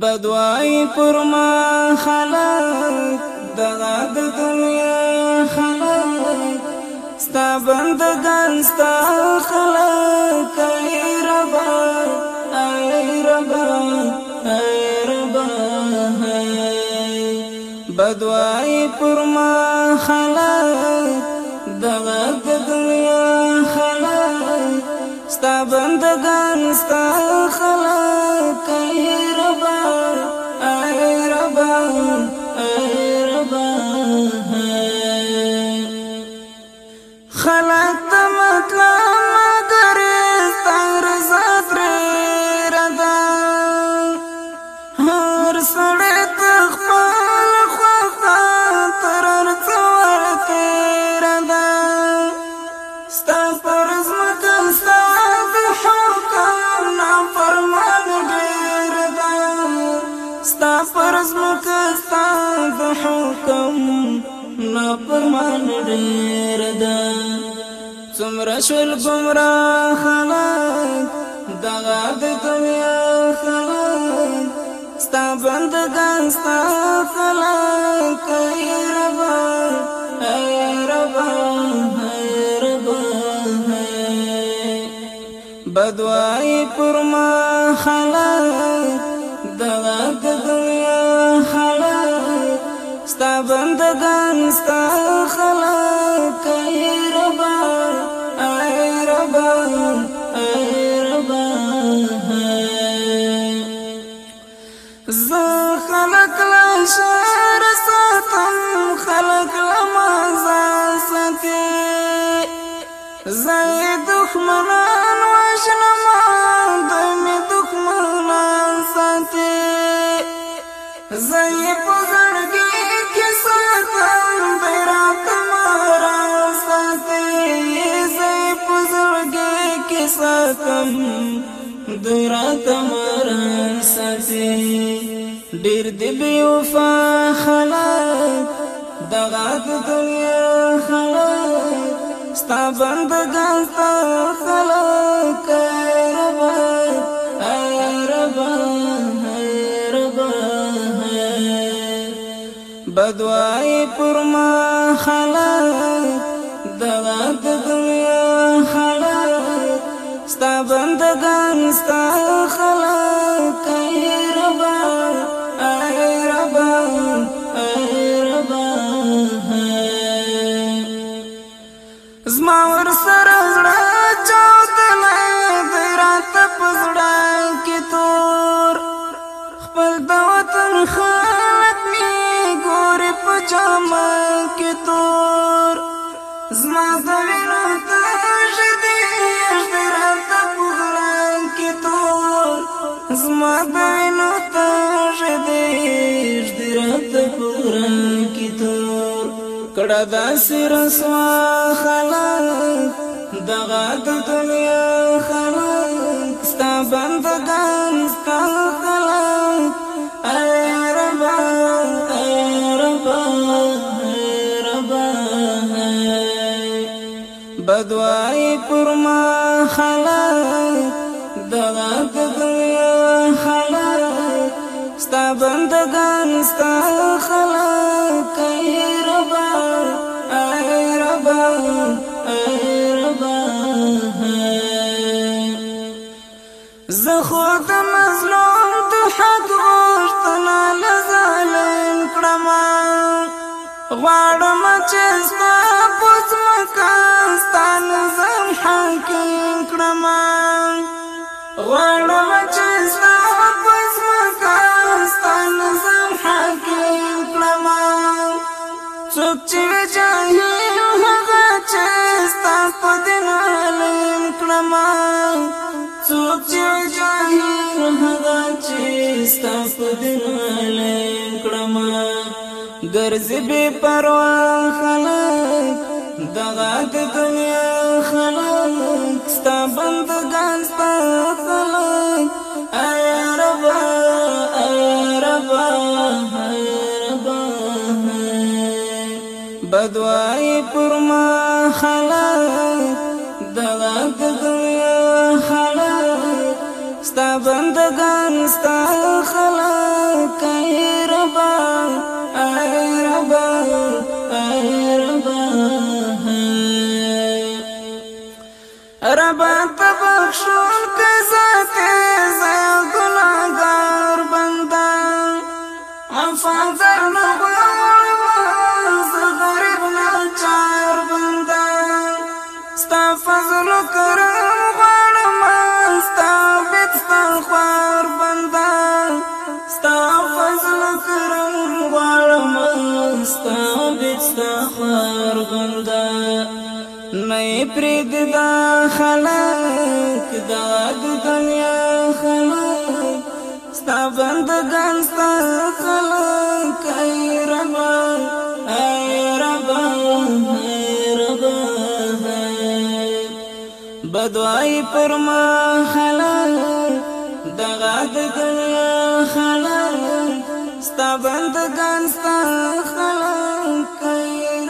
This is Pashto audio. بدوائی فرما خلق دغد د دنیا خلق ستا بند دن ستا خلق ای ربا ای ربا ای ربا بدوائی فرما خلق دغد د دنیا خلق ستا بند دن ستا خلق ای ربا ازمکستا د حکم نا پرمان ډیر ده څومره شول ګمرا خلک دغه د دنیا خلک ستا بندگان ستا خلک ای رب ای رب ای رب بدوای پر ما خلک ستا بندگان ستا خلق اے ربا اے ربا اے ربا ز خلق لا شعر ساتم خلق لما زاستی زید دخمنان ساتم دوی راته مران ساتي ډېر دی بې وفا خلک دغه د دنیا خلک ستا بندګان ستا خلک ربا ربا ربا بدوای پر ما خلک ستا خلق ای ربا ای ربا ای ربا زما ور سره زړه چاودلې د رات پزړه کې تور خپل د وطن خلق می ګور په جامه کې تور زما زړه مدینو تاجد اجدرات پورن کی تور کڑا دا سر سوا خلق دغا دا دنیا خلق ستا بندگان ستا خلق اے ربا اے ربا اے ربا بدوائی پر ما بندگان ستا خلق ای ربا ای ربا ای ربا زخور د مظلوم د حق غوښتنه لزالین کړم غواړم څوک چې جاهل هغه چې ستا په دین علم کړم څوک چې جاهل هغه چې ستا په دین علم کړم ګرځي به پروا خلک دغه د دنیا خلک ستا بندگان ستا خلک اے رب خلق دوا د دنیا خلق ستا بندگان ستا خلق کای ربا ای ربا ای ربا ربا تبخشو کزاته زو ګناګار بندا عفو پرید دا خلق دا د دنیا خلق ستا بندگان ستا خلق ای ربا ای ربا ای ربا بدوائی پر ما خلق دا د دنیا خلق ستا بندگان ستا خلق ای